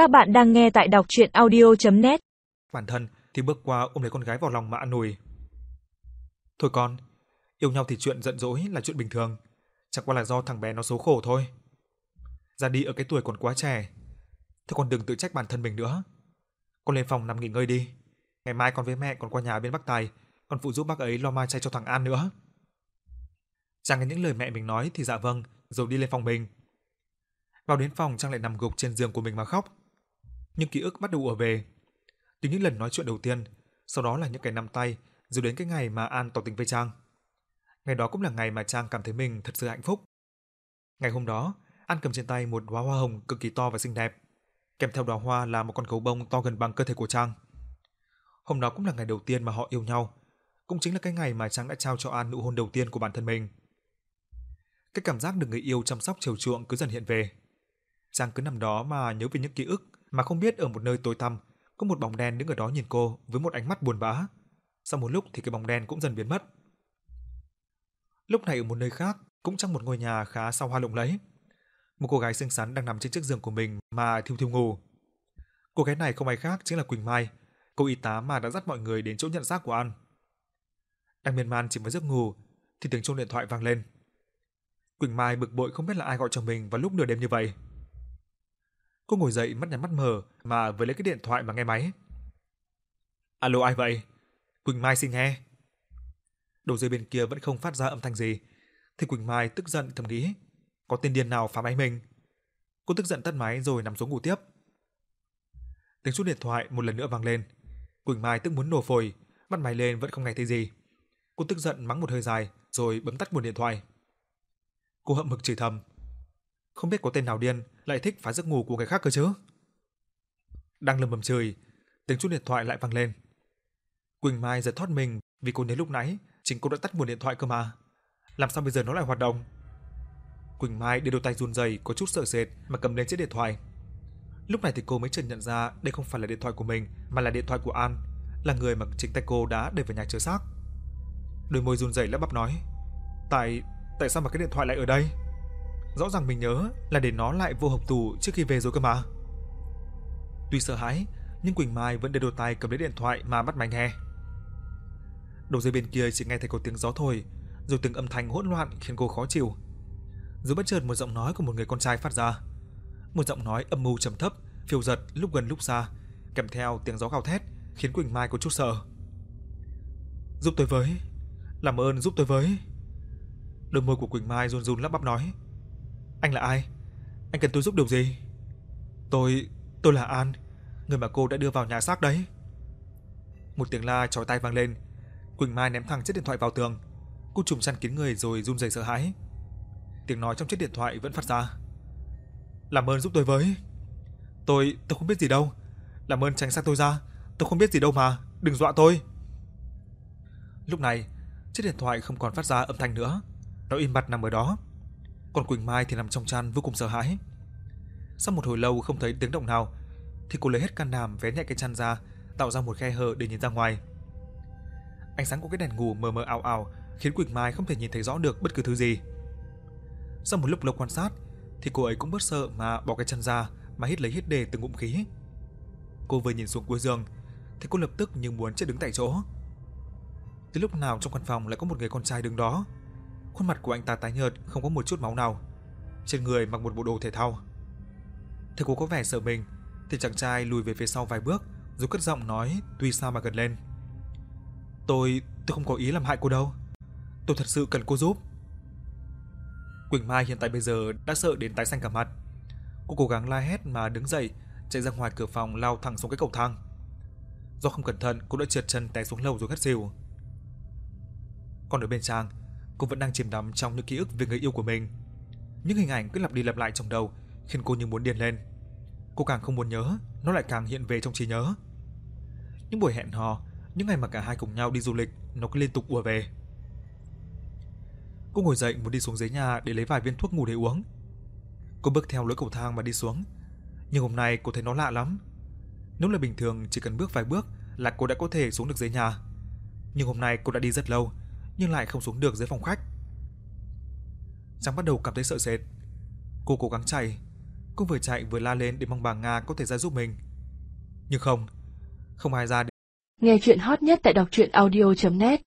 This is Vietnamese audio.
Các bạn đang nghe tại đọc chuyện audio.net Bản thân thì bước qua ôm lấy con gái vào lòng mà an ủi. Thôi con, yêu nhau thì chuyện giận dỗi là chuyện bình thường. Chẳng qua là do thằng bé nó xấu khổ thôi. Ra đi ở cái tuổi còn quá trẻ. Thôi con đừng tự trách bản thân mình nữa. Con lên phòng nằm nghỉ ngơi đi. Ngày mai con với mẹ còn qua nhà bên bác Tài, còn phụ giúp bác ấy lo mai chay cho thằng An nữa. Chàng nghe những lời mẹ mình nói thì dạ vâng, rồi đi lên phòng mình. Vào đến phòng Trang lại nằm gục trên giường của mình mà khóc. Nhưng ký ức bắt đầu ùa về. Từ những lần nói chuyện đầu tiên, sau đó là những cái nắm tay, rồi đến cái ngày mà An tỏ tình với Trang. Ngày đó cũng là ngày mà Trang cảm thấy mình thật sự hạnh phúc. Ngày hôm đó, An cầm trên tay một đóa hoa hồng cực kỳ to và xinh đẹp. Kèm theo đóa hoa là một con gấu bông to gần bằng cơ thể của Trang. Hôm đó cũng là ngày đầu tiên mà họ yêu nhau, cũng chính là cái ngày mà Trang đã trao cho An nụ hôn đầu tiên của bản thân mình. Cái cảm giác được người yêu chăm sóc chiều chuộng cứ dần hiện về. Giang cứ nằm đó mà nhớ về những ký ức mà không biết ở một nơi tối tăm có một bóng đen đứng ở đó nhìn cô với một ánh mắt buồn bã. Sau một lúc thì cái bóng đen cũng dần biến mất. Lúc này ở một nơi khác, cũng trong một ngôi nhà khá sao hoa lộng lẫy, một cô gái xinh xắn đang nằm trên chiếc giường của mình mà thiêu thiêu ngủ. Cô gái này không ai khác chính là Quỳnh Mai, cô y tá mà đã dắt mọi người đến chỗ nhận xác của An. Đang miên man chìm vào giấc ngủ thì tiếng chuông điện thoại vang lên. Quỳnh Mai bực bội không biết là ai gọi cho mình vào lúc nửa đêm như vậy. Cô ngồi dậy mắt nhắm mắt mở mà vừa lấy cái điện thoại mà nghe máy. Alo ai vậy? Quỳnh Mai xin nghe. Đầu dây bên kia vẫn không phát ra âm thanh gì, thì Quỳnh Mai tức giận thầm nghĩ, có tên điên nào phá máy mình. Cô tức giận tắt máy rồi nằm xuống ngủ tiếp. Tiếng chuông điện thoại một lần nữa vang lên. Quỳnh Mai tức muốn nổ phổi, bắt máy lên vẫn không nghe thấy gì. Cô tức giận mắng một hơi dài rồi bấm tắt nguồn điện thoại. Cô hậm hực chửi thầm. Không biết có tên nào điên lại thích phá giấc ngủ của người khác cơ chứ. Đang lầm bầm chửi, tiếng chuông điện thoại lại vang lên. Quỳnh Mai giật thoát mình vì cô nhớ lúc nãy chính cô đã tắt nguồn điện thoại cơ mà. Làm sao bây giờ nó lại hoạt động? Quỳnh Mai đưa đôi tay run rẩy có chút sợ sệt mà cầm lên chiếc điện thoại. Lúc này thì cô mới chợt nhận ra đây không phải là điện thoại của mình mà là điện thoại của An, là người mà chính tay cô đã để vào nhà chứa xác. Đôi môi run rẩy lắp bắp nói: "Tại tại sao mà cái điện thoại lại ở đây?" Rõ ràng mình nhớ là để nó lại vô hộp tù trước khi về rồi cơ mà. Tuy sợ hãi, nhưng Quỳnh Mai vẫn để đôi tay cầm lấy điện thoại mà bắt máy nghe. Đầu dây bên kia chỉ nghe thấy có tiếng gió thổi, rồi từng âm thanh hỗn loạn khiến cô khó chịu. Rồi bất chợt một giọng nói của một người con trai phát ra. Một giọng nói âm mưu trầm thấp, phiêu dật lúc gần lúc xa, kèm theo tiếng gió gào thét, khiến Quỳnh Mai có chút sợ. "Giúp tôi với, làm ơn giúp tôi với." Đôi môi của Quỳnh Mai run run lắp bắp nói. Anh là ai? Anh cần tôi giúp điều gì? Tôi, tôi là An, người mà cô đã đưa vào nhà xác đấy. Một tiếng la chói tai vang lên. Quỳnh Mai ném thẳng chiếc điện thoại vào tường. Cô trùm chăn kín người rồi run rẩy sợ hãi. Tiếng nói trong chiếc điện thoại vẫn phát ra. Làm ơn giúp tôi với. Tôi, tôi không biết gì đâu. Làm ơn tránh xa tôi ra. Tôi không biết gì đâu mà, đừng dọa tôi. Lúc này, chiếc điện thoại không còn phát ra âm thanh nữa. Nó im bặt nằm ở đó. Còn Quỳnh Mai thì nằm trong chăn vô cùng sợ hãi. Sau một hồi lâu không thấy tiếng động nào, thì cô lấy hết can đảm vén nhẹ cái chăn ra, tạo ra một khe hở để nhìn ra ngoài. Ánh sáng của cái đèn ngủ mờ mờ ảo ảo khiến Quỳnh Mai không thể nhìn thấy rõ được bất cứ thứ gì. Sau một lúc lâu quan sát, thì cô ấy cũng bớt sợ mà bỏ cái chăn ra mà hít lấy hít để từng ngụm khí. Cô vừa nhìn xuống cuối giường, thì cô lập tức như muốn chết đứng tại chỗ. Từ lúc nào trong căn phòng lại có một người con trai đứng đó? Khuôn mặt của anh ta tái nhợt, không có một chút máu nào. Trên người mặc một bộ đồ thể thao. Thấy cô có vẻ sợ mình, thì chàng trai lùi về phía sau vài bước, rồi cất giọng nói tuy sao mà gần lên. Tôi, tôi không có ý làm hại cô đâu. Tôi thật sự cần cô giúp. Quỳnh Mai hiện tại bây giờ đã sợ đến tái xanh cả mặt. Cô cố gắng la hét mà đứng dậy, chạy ra ngoài cửa phòng lao thẳng xuống cái cầu thang. Do không cẩn thận, cô đã trượt chân té xuống lầu rồi ngất xỉu. Còn ở bên Trang, cô vẫn đang chìm đắm trong những ký ức về người yêu của mình. Những hình ảnh cứ lặp đi lặp lại trong đầu, khiến cô như muốn điên lên. Cô càng không muốn nhớ, nó lại càng hiện về trong trí nhớ. Những buổi hẹn hò, những ngày mà cả hai cùng nhau đi du lịch, nó cứ liên tục ùa về. Cô ngồi dậy muốn đi xuống dưới nhà để lấy vài viên thuốc ngủ để uống. Cô bước theo lối cầu thang mà đi xuống. Nhưng hôm nay cô thấy nó lạ lắm. Nếu là bình thường chỉ cần bước vài bước là cô đã có thể xuống được dưới nhà. Nhưng hôm nay cô đã đi rất lâu, nhưng lại không xuống được dưới phòng khách. Giang bắt đầu cảm thấy sợ sệt. Cô cố gắng chạy, Cô vừa chạy vừa la lên để mong bà Nga có thể ra giúp mình. Nhưng không, không ai ra. Nghe chuyện hot nhất tại đọc truyện audio.net